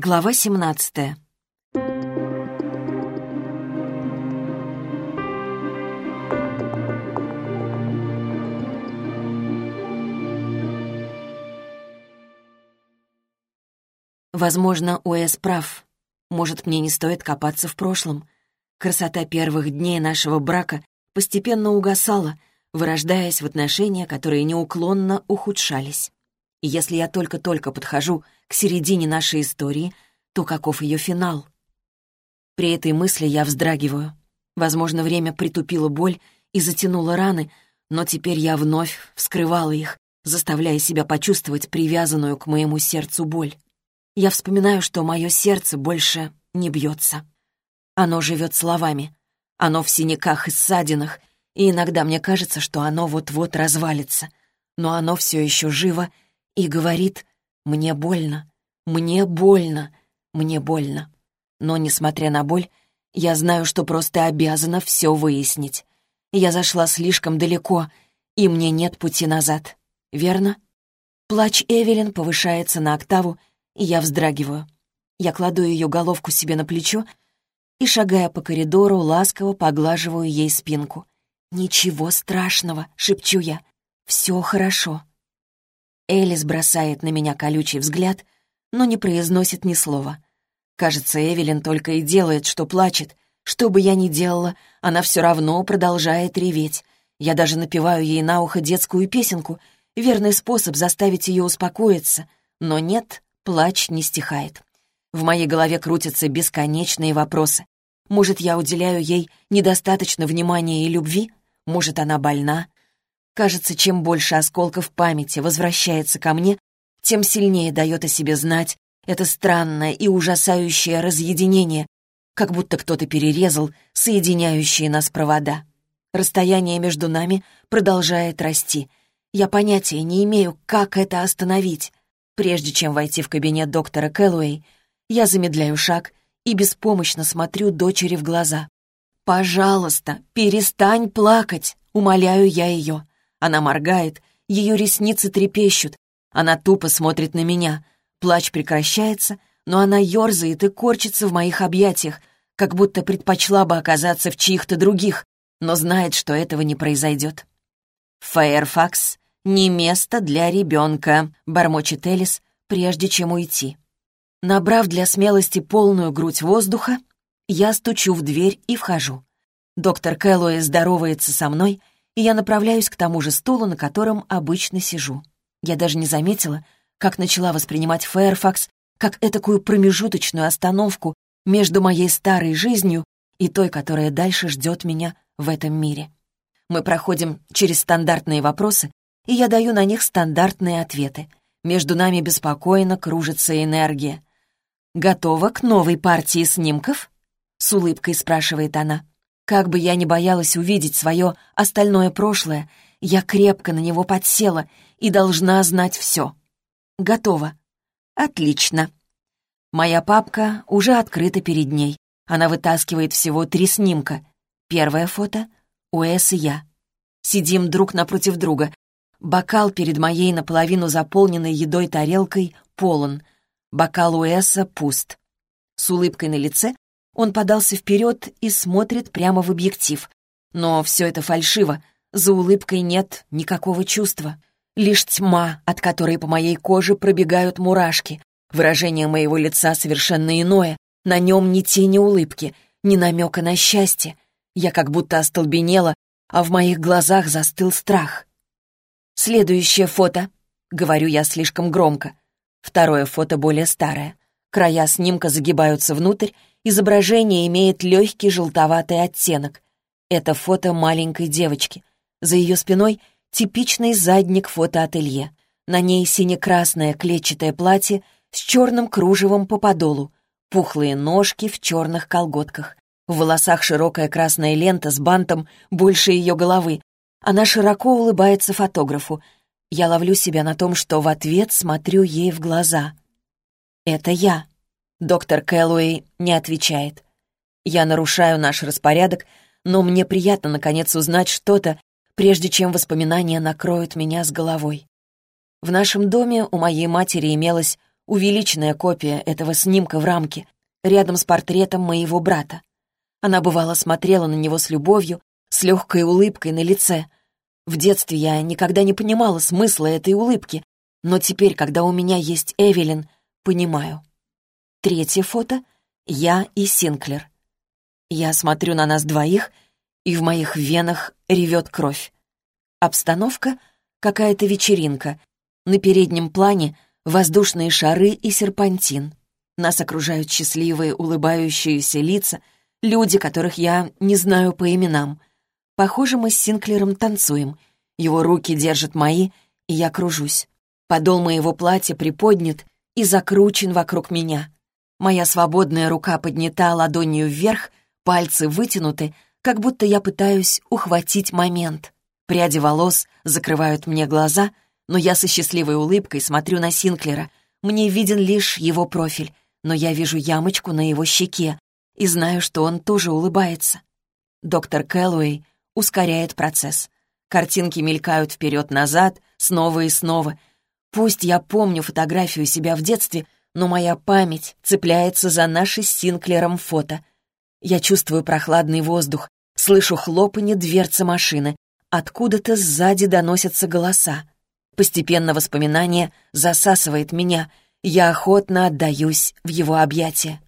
Глава 17 Возможно, Уэс прав. Может, мне не стоит копаться в прошлом. Красота первых дней нашего брака постепенно угасала, вырождаясь в отношения, которые неуклонно ухудшались. И если я только-только подхожу к середине нашей истории, то каков ее финал? При этой мысли я вздрагиваю. Возможно, время притупило боль и затянуло раны, но теперь я вновь вскрывала их, заставляя себя почувствовать привязанную к моему сердцу боль. Я вспоминаю, что мое сердце больше не бьется. Оно живет словами. Оно в синяках и ссадинах, и иногда мне кажется, что оно вот-вот развалится. Но оно все еще живо и говорит «мне больно, мне больно, мне больно». Но, несмотря на боль, я знаю, что просто обязана все выяснить. Я зашла слишком далеко, и мне нет пути назад. Верно? Плач Эвелин повышается на октаву, и я вздрагиваю. Я кладу ее головку себе на плечо и, шагая по коридору, ласково поглаживаю ей спинку. «Ничего страшного», — шепчу я. «Все хорошо». Элис бросает на меня колючий взгляд, но не произносит ни слова. Кажется, Эвелин только и делает, что плачет. Что бы я ни делала, она все равно продолжает реветь. Я даже напеваю ей на ухо детскую песенку, верный способ заставить ее успокоиться. Но нет, Плач не стихает. В моей голове крутятся бесконечные вопросы. Может, я уделяю ей недостаточно внимания и любви? Может, она больна? Кажется, чем больше осколков памяти возвращается ко мне, тем сильнее дает о себе знать это странное и ужасающее разъединение, как будто кто-то перерезал соединяющие нас провода. Расстояние между нами продолжает расти. Я понятия не имею, как это остановить. Прежде чем войти в кабинет доктора Кэллоуэй, я замедляю шаг и беспомощно смотрю дочери в глаза. «Пожалуйста, перестань плакать!» — умоляю я ее. Она моргает, ее ресницы трепещут. Она тупо смотрит на меня. Плач прекращается, но она ерзает и корчится в моих объятиях, как будто предпочла бы оказаться в чьих-то других, но знает, что этого не произойдет. Фэйрфакс «Не место для ребенка», — бормочет Элис, прежде чем уйти. Набрав для смелости полную грудь воздуха, я стучу в дверь и вхожу. Доктор Кэллоуэ здоровается со мной, и я направляюсь к тому же стулу, на котором обычно сижу. Я даже не заметила, как начала воспринимать Фэрфакс как этакую промежуточную остановку между моей старой жизнью и той, которая дальше ждет меня в этом мире. Мы проходим через стандартные вопросы, и я даю на них стандартные ответы. Между нами беспокойно кружится энергия. «Готова к новой партии снимков?» — с улыбкой спрашивает она. Как бы я ни боялась увидеть свое остальное прошлое, я крепко на него подсела и должна знать все. Готова. Отлично. Моя папка уже открыта перед ней. Она вытаскивает всего три снимка. Первое фото — Уэс и я. Сидим друг напротив друга, Бокал перед моей наполовину заполненной едой тарелкой полон. Бокал Уэса пуст. С улыбкой на лице он подался вперед и смотрит прямо в объектив. Но все это фальшиво. За улыбкой нет никакого чувства. Лишь тьма, от которой по моей коже пробегают мурашки. Выражение моего лица совершенно иное. На нем ни тени улыбки, ни намека на счастье. Я как будто остолбенела, а в моих глазах застыл страх. «Следующее фото», — говорю я слишком громко. Второе фото более старое. Края снимка загибаются внутрь, изображение имеет легкий желтоватый оттенок. Это фото маленькой девочки. За ее спиной типичный задник фотоателье. На ней сине-красное клетчатое платье с черным кружевом по подолу, пухлые ножки в черных колготках. В волосах широкая красная лента с бантом больше ее головы, она широко улыбается фотографу. Я ловлю себя на том, что в ответ смотрю ей в глаза. «Это я». Доктор Кэллоуэй не отвечает. Я нарушаю наш распорядок, но мне приятно, наконец, узнать что-то, прежде чем воспоминания накроют меня с головой. В нашем доме у моей матери имелась увеличенная копия этого снимка в рамке, рядом с портретом моего брата. Она бывало смотрела на него с любовью, с легкой улыбкой на лице. В детстве я никогда не понимала смысла этой улыбки, но теперь, когда у меня есть Эвелин, понимаю. Третье фото — я и Синклер. Я смотрю на нас двоих, и в моих венах ревет кровь. Обстановка — какая-то вечеринка. На переднем плане — воздушные шары и серпантин. Нас окружают счастливые, улыбающиеся лица, люди, которых я не знаю по именам. Похоже, мы с Синклером танцуем. Его руки держат мои, и я кружусь. Подол моего платья приподнят и закручен вокруг меня. Моя свободная рука поднята ладонью вверх, пальцы вытянуты, как будто я пытаюсь ухватить момент. Пряди волос закрывают мне глаза, но я со счастливой улыбкой смотрю на Синклера. Мне виден лишь его профиль, но я вижу ямочку на его щеке и знаю, что он тоже улыбается. Доктор Кэллоуэй ускоряет процесс. Картинки мелькают вперед-назад, снова и снова. Пусть я помню фотографию себя в детстве, но моя память цепляется за наши с Синклером фото. Я чувствую прохладный воздух, слышу хлопанье дверцы машины. Откуда-то сзади доносятся голоса. Постепенно воспоминание засасывает меня. Я охотно отдаюсь в его объятия.